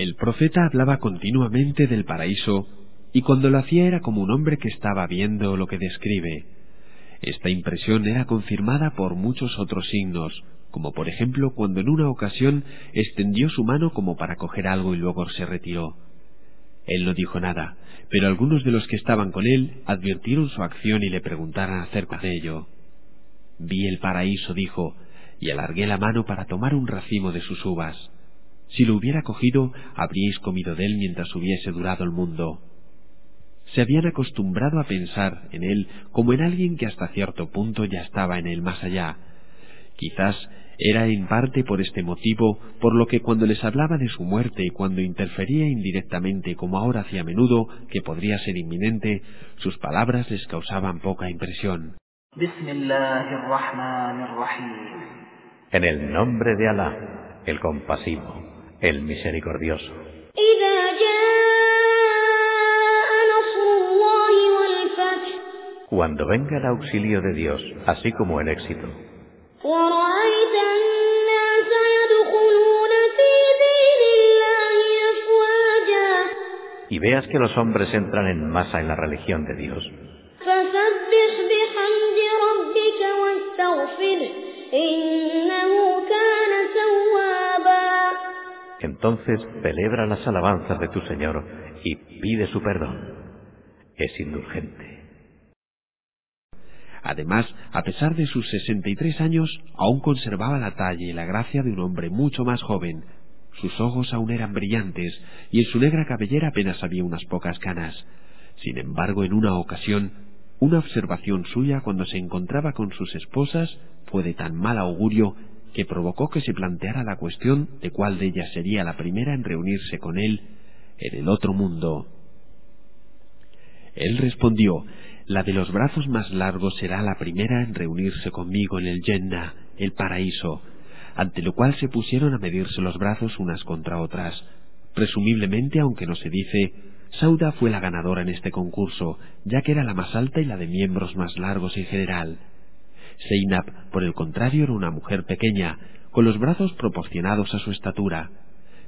El profeta hablaba continuamente del paraíso y cuando lo hacía era como un hombre que estaba viendo lo que describe. Esta impresión era confirmada por muchos otros signos, como por ejemplo cuando en una ocasión extendió su mano como para coger algo y luego se retiró. Él no dijo nada, pero algunos de los que estaban con él advirtieron su acción y le preguntaron acerca de ello. Vi el paraíso, dijo, y alargué la mano para tomar un racimo de sus uvas. Si lo hubiera cogido, habríais comido de él mientras hubiese durado el mundo. Se habían acostumbrado a pensar en él como en alguien que hasta cierto punto ya estaba en el más allá. Quizás era en parte por este motivo por lo que cuando les hablaba de su muerte y cuando interfería indirectamente como ahora hacía a menudo, que podría ser inminente, sus palabras les causaban poca impresión. En el nombre de Alá, el compasivo, el misericordioso. Cuando venga el auxilio de Dios, así como el éxito. Y veas que los hombres entran en masa en la religión de Dios. Entonces celebra las alabanzas de tu Señor y pide su perdón. Es indulgente. Además, a pesar de sus sesenta y tres años, aún conservaba la talla y la gracia de un hombre mucho más joven. Sus ojos aún eran brillantes y en su negra cabellera apenas había unas pocas canas. Sin embargo, en una ocasión, una observación suya cuando se encontraba con sus esposas fue de tan mal augurio que provocó que se planteara la cuestión de cuál de ellas sería la primera en reunirse con él en el otro mundo. Él respondió la de los brazos más largos será la primera en reunirse conmigo en el Jannah, el paraíso, ante lo cual se pusieron a medirse los brazos unas contra otras. Presumiblemente, aunque no se dice, Sauda fue la ganadora en este concurso, ya que era la más alta y la de miembros más largos en general. Seinab, por el contrario, era una mujer pequeña, con los brazos proporcionados a su estatura.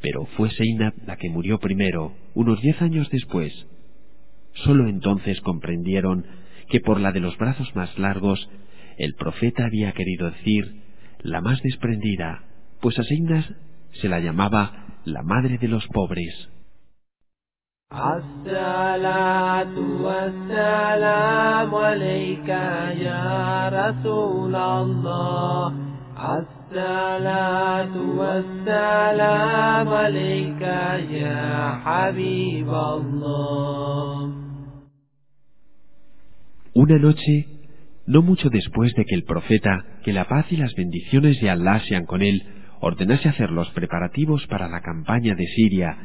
Pero fue Seinab la que murió primero, unos diez años después. Sólo entonces comprendieron que por la de los brazos más largos el profeta había querido decir la más desprendida, pues a Seinas se la llamaba la madre de los pobres. Una noche, no mucho después de que el profeta, que la paz y las bendiciones de Allah sean con él, ordenase hacer los preparativos para la campaña de Siria,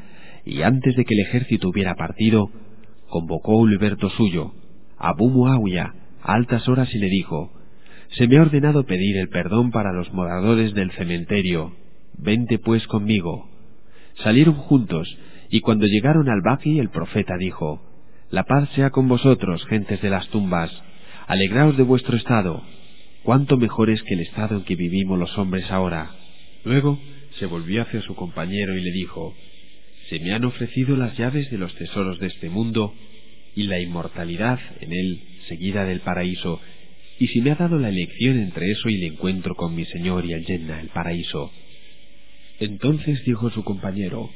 y antes de que el ejército hubiera partido, convocó un liberto suyo, Abu Muawiyah, a altas horas y le dijo, Se me ha ordenado pedir el perdón para los moradores del cementerio, vente pues conmigo. Salieron juntos, y cuando llegaron al Baqui el profeta dijo, la paz sea con vosotros, gentes de las tumbas. Alegraos de vuestro estado. Cuánto mejor es que el estado en que vivimos los hombres ahora. Luego se volvió hacia su compañero y le dijo, Se me han ofrecido las llaves de los tesoros de este mundo y la inmortalidad en él, seguida del paraíso, y si me ha dado la elección entre eso y el encuentro con mi Señor y el Yenna, el paraíso. Entonces dijo su compañero,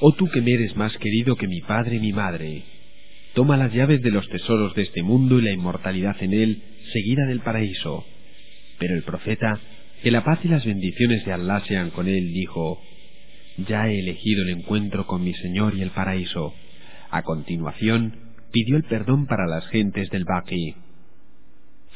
Oh tú que me eres más querido que mi padre y mi madre, toma las llaves de los tesoros de este mundo y la inmortalidad en él, seguida del paraíso. Pero el profeta, que la paz y las bendiciones de Allah sean con él, dijo, Ya he elegido el encuentro con mi Señor y el paraíso. A continuación, pidió el perdón para las gentes del Baqi.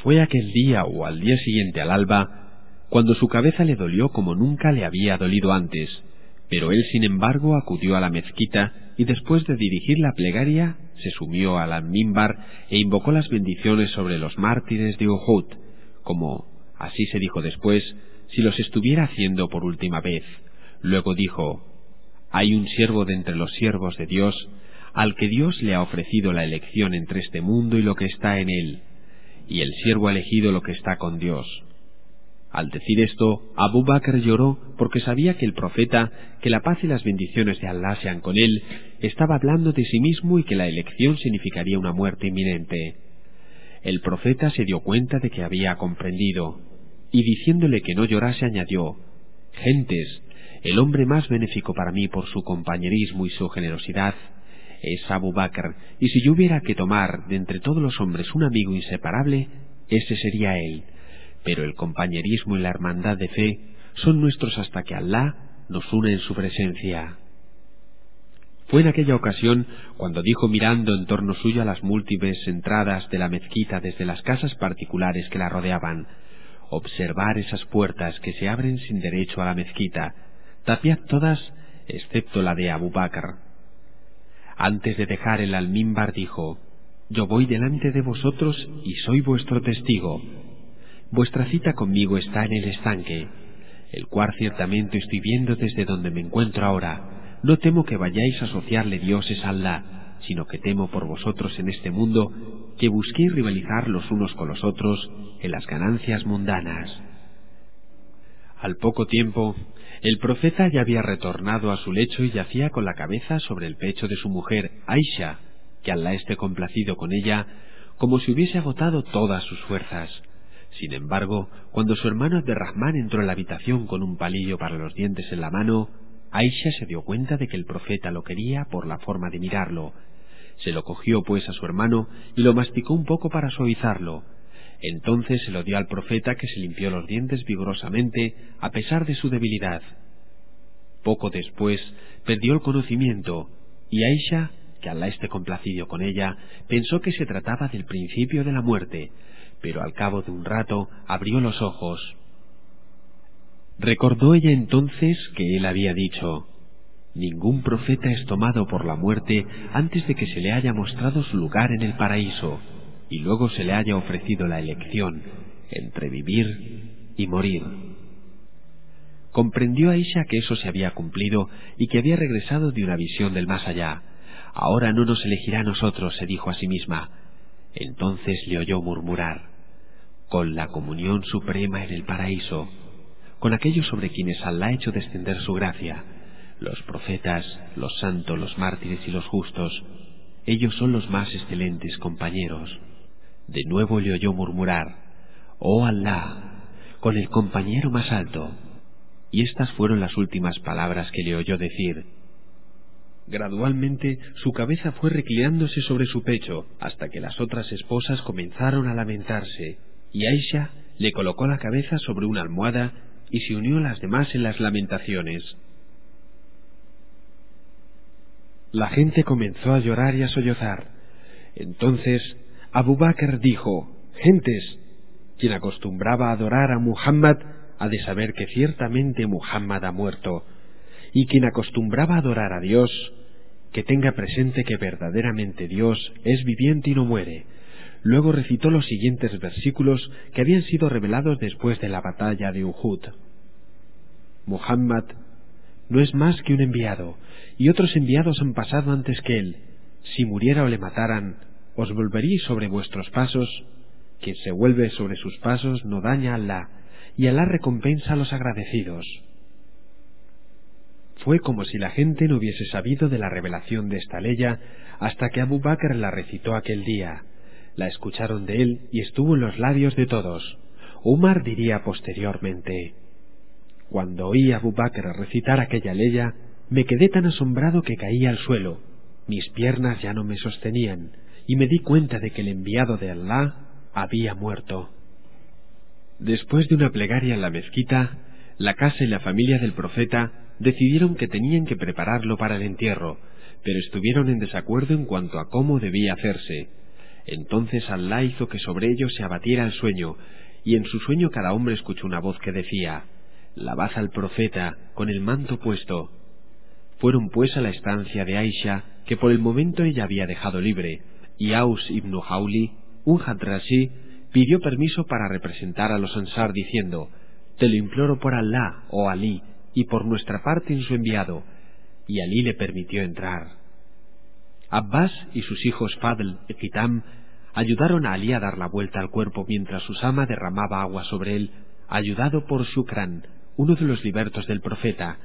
Fue aquel día o al día siguiente al alba, cuando su cabeza le dolió como nunca le había dolido antes, pero él sin embargo acudió a la mezquita y después de dirigir la plegaria se sumió al mimbar e invocó las bendiciones sobre los mártires de Uhud, como, así se dijo después, si los estuviera haciendo por última vez. Luego dijo, hay un siervo de entre los siervos de Dios, al que Dios le ha ofrecido la elección entre este mundo y lo que está en él, y el siervo ha elegido lo que está con Dios. Al decir esto, Abu Bakr lloró porque sabía que el profeta, que la paz y las bendiciones de Allah sean con él, estaba hablando de sí mismo y que la elección significaría una muerte inminente. El profeta se dio cuenta de que había comprendido, y diciéndole que no llorase añadió, Gentes, el hombre más benéfico para mí por su compañerismo y su generosidad es Abu Bakr, y si yo hubiera que tomar de entre todos los hombres un amigo inseparable, ese sería él pero el compañerismo y la hermandad de fe son nuestros hasta que Alá nos une en su presencia. Fue en aquella ocasión cuando dijo mirando en torno suyo a las múltiples entradas de la mezquita desde las casas particulares que la rodeaban, observar esas puertas que se abren sin derecho a la mezquita, tapiad todas excepto la de Abu Bakr. Antes de dejar el almímbar dijo, Yo voy delante de vosotros y soy vuestro testigo, Vuestra cita conmigo está en el estanque, el cual ciertamente estoy viendo desde donde me encuentro ahora. No temo que vayáis a asociarle dioses a Allah, sino que temo por vosotros en este mundo que busquéis rivalizar los unos con los otros en las ganancias mundanas. Al poco tiempo, el profeta ya había retornado a su lecho y yacía con la cabeza sobre el pecho de su mujer, Aisha, que Allah esté complacido con ella, como si hubiese agotado todas sus fuerzas. Sin embargo, cuando su hermano Abderrahman entró en la habitación con un palillo para los dientes en la mano, Aisha se dio cuenta de que el profeta lo quería por la forma de mirarlo. Se lo cogió pues a su hermano y lo masticó un poco para suavizarlo. Entonces se lo dio al profeta que se limpió los dientes vigorosamente a pesar de su debilidad. Poco después perdió el conocimiento y Aisha, que Allah esté complacido con ella, pensó que se trataba del principio de la muerte, pero al cabo de un rato abrió los ojos. Recordó ella entonces que él había dicho, Ningún profeta es tomado por la muerte antes de que se le haya mostrado su lugar en el paraíso y luego se le haya ofrecido la elección entre vivir y morir. Comprendió Aisha que eso se había cumplido y que había regresado de una visión del más allá. Ahora no nos elegirá a nosotros, se dijo a sí misma, entonces le oyó murmurar, con la comunión suprema en el paraíso, con aquellos sobre quienes Allah ha hecho descender su gracia, los profetas, los santos, los mártires y los justos, ellos son los más excelentes compañeros. De nuevo le oyó murmurar, Oh Allah, con el compañero más alto. Y estas fueron las últimas palabras que le oyó decir, Gradualmente su cabeza fue reclinándose sobre su pecho hasta que las otras esposas comenzaron a lamentarse, y Aisha le colocó la cabeza sobre una almohada y se unió a las demás en las lamentaciones. La gente comenzó a llorar y a sollozar. Entonces Abu Bakr dijo, Gentes, quien acostumbraba a adorar a Muhammad ha de saber que ciertamente Muhammad ha muerto, y quien acostumbraba a adorar a Dios, que tenga presente que verdaderamente Dios es viviente y no muere. Luego recitó los siguientes versículos que habían sido revelados después de la batalla de Uhud. Muhammad no es más que un enviado, y otros enviados han pasado antes que él. Si muriera o le mataran, os volveríais sobre vuestros pasos. Quien se vuelve sobre sus pasos no daña a Allah, y Allah recompensa a los agradecidos. Fue como si la gente no hubiese sabido de la revelación de esta ley hasta que Abu Bakr la recitó aquel día. La escucharon de él y estuvo en los labios de todos. Umar diría posteriormente, Cuando oí a Abu Bakr recitar aquella ley, me quedé tan asombrado que caí al suelo. Mis piernas ya no me sostenían y me di cuenta de que el enviado de Allah había muerto. Después de una plegaria en la mezquita, la casa y la familia del profeta decidieron que tenían que prepararlo para el entierro, pero estuvieron en desacuerdo en cuanto a cómo debía hacerse. Entonces Allah hizo que sobre ellos se abatiera el sueño, y en su sueño cada hombre escuchó una voz que decía, Lavad al profeta con el manto puesto. Fueron pues a la estancia de Aisha, que por el momento ella había dejado libre, y Aus ibn Hauli, un hadrashi, pidió permiso para representar a los Ansar diciendo, Te lo imploro por Allah, oh Ali, y por nuestra parte en su enviado, y Alí le permitió entrar. Abbas y sus hijos Fadl y Kitam ayudaron a Alí a dar la vuelta al cuerpo mientras Usama derramaba agua sobre él, ayudado por Shukran, uno de los libertos del profeta,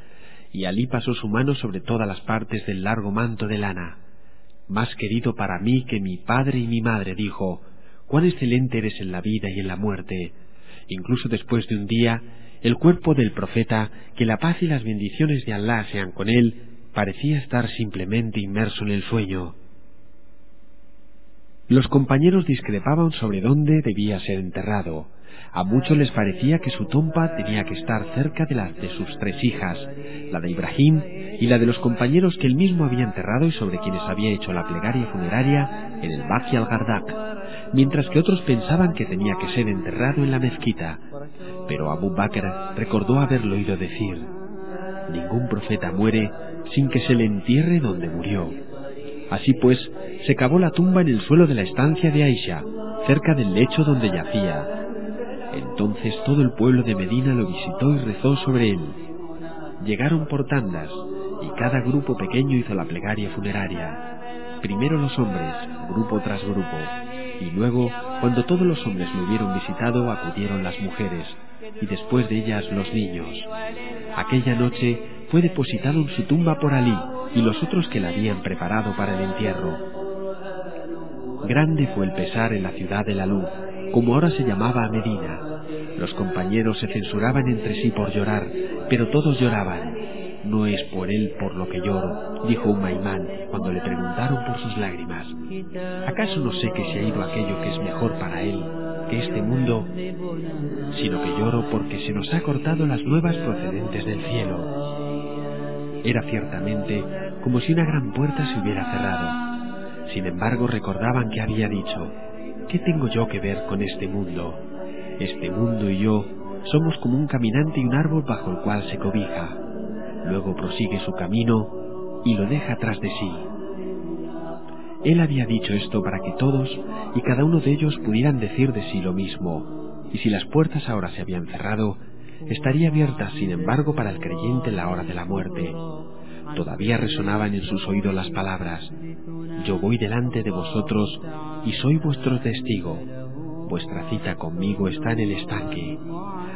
y Alí pasó su mano sobre todas las partes del largo manto de lana. Más querido para mí que mi padre y mi madre, dijo, cuán excelente eres en la vida y en la muerte. Incluso después de un día, el cuerpo del profeta, que la paz y las bendiciones de Allah sean con él, parecía estar simplemente inmerso en el sueño. Los compañeros discrepaban sobre dónde debía ser enterrado. A muchos les parecía que su tumba tenía que estar cerca de la de sus tres hijas, la de Ibrahim y la de los compañeros que él mismo había enterrado y sobre quienes había hecho la plegaria funeraria en el Baki al-Gardak, mientras que otros pensaban que tenía que ser enterrado en la mezquita. Pero Abu Bakr recordó haberlo oído decir, ningún profeta muere sin que se le entierre donde murió. Así pues, se cavó la tumba en el suelo de la estancia de Aisha, cerca del lecho donde yacía, entonces todo el pueblo de Medina lo visitó y rezó sobre él. Llegaron por tandas, y cada grupo pequeño hizo la plegaria funeraria. Primero los hombres, grupo tras grupo, y luego, cuando todos los hombres lo hubieron visitado, acudieron las mujeres, y después de ellas los niños. Aquella noche fue depositado en su tumba por Alí y los otros que la habían preparado para el entierro. Grande fue el pesar en la ciudad de la luz, como ahora se llamaba Medina. Los compañeros se censuraban entre sí por llorar, pero todos lloraban. No es por él por lo que lloro, dijo un maimán cuando le preguntaron por sus lágrimas. ¿Acaso no sé que se ha ido aquello que es mejor para él que este mundo, sino que lloro porque se nos ha cortado las nuevas procedentes del cielo? Era ciertamente como si una gran puerta se hubiera cerrado. Sin embargo, recordaban que había dicho, ¿Qué tengo yo que ver con este mundo? Este mundo y yo somos como un caminante y un árbol bajo el cual se cobija. Luego prosigue su camino y lo deja tras de sí. Él había dicho esto para que todos y cada uno de ellos pudieran decir de sí lo mismo, y si las puertas ahora se habían cerrado, estaría abierta sin embargo para el creyente en la hora de la muerte. Todavía resonaban en sus oídos las palabras, Yo voy delante de vosotros y soy vuestro testigo. Vuestra cita conmigo está en el estanque.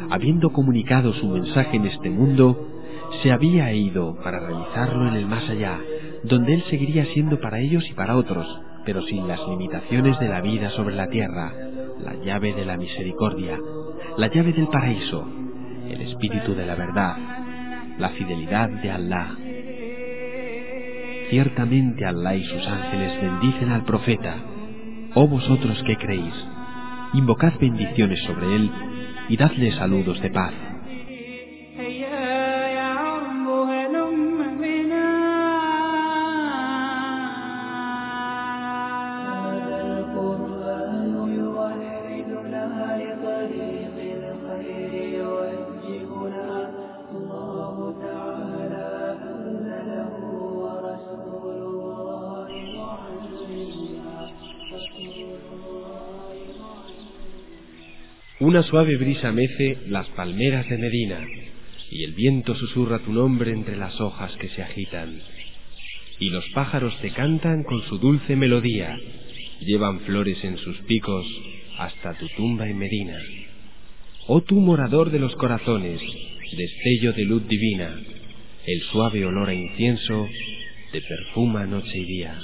Habiendo comunicado su mensaje en este mundo, se había ido para realizarlo en el más allá, donde él seguiría siendo para ellos y para otros, pero sin las limitaciones de la vida sobre la tierra, la llave de la misericordia, la llave del paraíso, el espíritu de la verdad, la fidelidad de Allah. Ciertamente Allah y sus ángeles bendicen al profeta, Oh vosotros que creéis, invocad bendiciones sobre él y dadle saludos de paz. Una suave brisa mece las palmeras de Medina, y el viento susurra tu nombre entre las hojas que se agitan. Y los pájaros te cantan con su dulce melodía, llevan flores en sus picos hasta tu tumba en Medina. Oh tú morador de los corazones, destello de luz divina, el suave olor a incienso te perfuma noche y día.